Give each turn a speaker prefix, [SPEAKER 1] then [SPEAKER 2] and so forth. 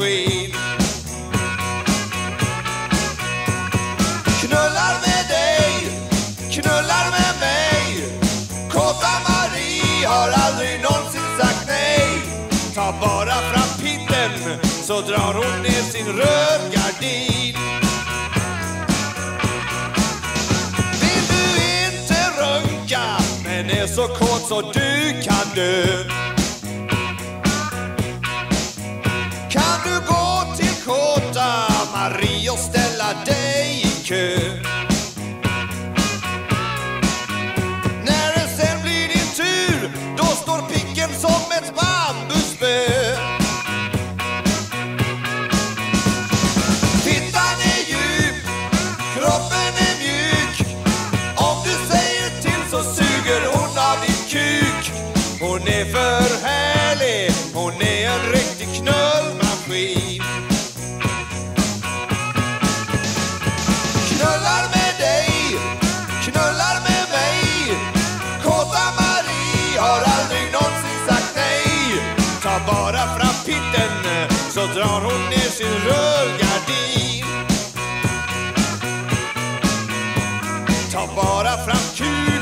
[SPEAKER 1] besked. Knullar med dig, knullar med mig. Kåta Marie har aldrig någonsin sagt nej. Ta bara fram pinnen så drar hon ner sin rödgardin. Vill du inte runka men är så kåt så du kan dö. Dig i kö? När det sen blir din tur, då står picken som ett bambuspö. Fittan är djup, kroppen är mjuk. Om du säger till så suger hon av din kuk. Hon är för härlig, hon är en riktig så drar hon ner sin rullgardin. Ta bara fram kul